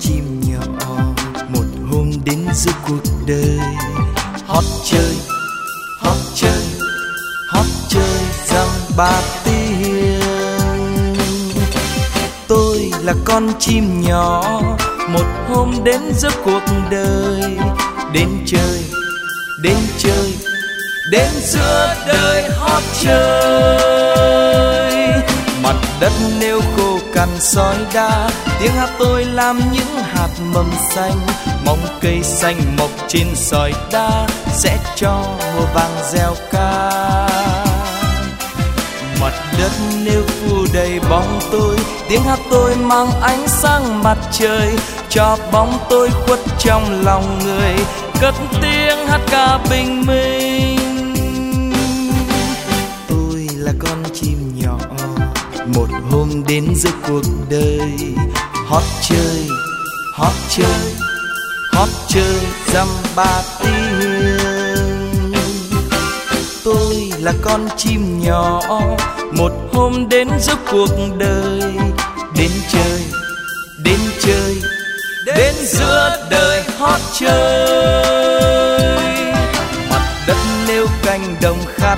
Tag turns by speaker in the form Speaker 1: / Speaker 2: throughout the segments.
Speaker 1: chim nhỏ một hôm đến giữa cuộc đời. Hót chơi hót chơi hót chơi răng ba tiếng tôi là con chim nhỏ một hôm đến giữa cuộc đời. Đến chơi đến chơi, đến giữa đời hót chơi. Mặt đất nêu khô cằn sói đa. Tiếng hát tôi làm những hạt mầm xanh, mong cây xanh mọc trên sỏi đá sẽ cho mùa vàng gieo ca. Mặt đất nếu phủ đầy bóng tôi, tiếng hát tôi mang ánh sáng mặt trời. Cho bóng tôi khuất trong lòng người, cất tiếng hát ca bình minh. Tôi là con chim nhỏ một hôm đến giữa cuộc đời, hót chơi hót chơi hót chơi dăm ba tiếng tôi là con chim nhỏ, một hôm đến giữa cuộc đời, đến chơi đến chơi, đến giữa đời hót chơi.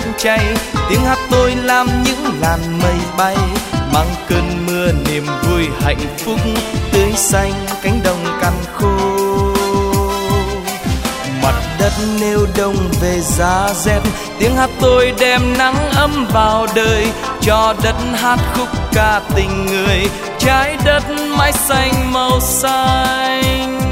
Speaker 1: Đồng cháy tiếng hát tôi làm những làn mây bay, mang cơn mưa niềm vui hạnh phúc tươi xanh cánh đồng cằn khô mặt đất nêu đông về giá rét, tiếng hát tôi đem nắng ấm vào đời, cho đất hát khúc ca tình người, trái đất mãi xanh màu xanh.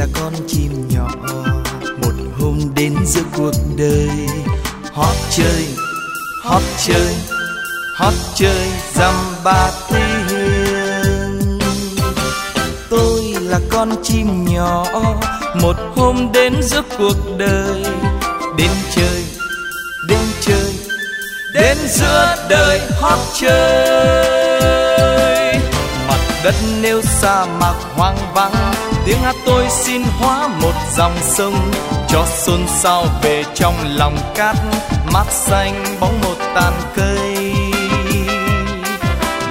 Speaker 1: Là con chim nhỏ. Một hôm đến giữa cuộc đời, hót chơi hót chơi hót chơi dăm ba tiếng tôi là con chim nhỏ, một hôm đến giữa cuộc đời. Đến chơi đến chơi, đến giữa đời hót chơi. Mặt đất nêu sa mạc hoang vắng tiếng hát tôi xin hóa một dòng sông, cho xôn xao về trong lòng cát, mát xanh bóng một tàn cây.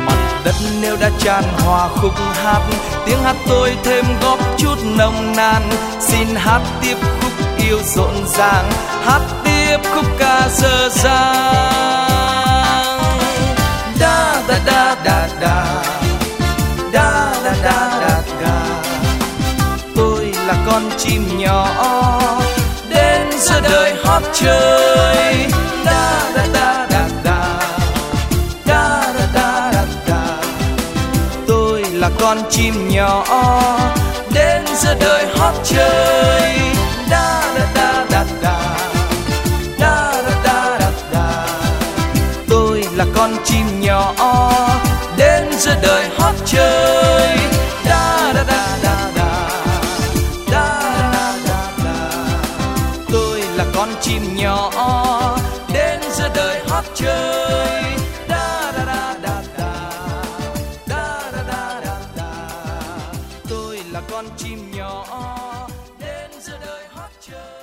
Speaker 1: Mặt đất nêu đã tràn hòa khúc hát, tiếng hát tôi thêm góp chút nồng nàn. Xin hát tiếp khúc yêu rộn ràng, hát tiếp khúc ca dơ dàng là con chim nhỏ. Đến giữa đời hót chơi. Da da da da da. Da da da da da. Tôi là con chim nhỏ. Đến giữa đời hót chơi. Da da da da da. Da da da da da. Tôi là con chim nhỏ. Đến giữa đời hót chơi. chơi. Da da da da da. Da da da da da. Tôi là con chim nhỏ đến giữa đời hót chơi.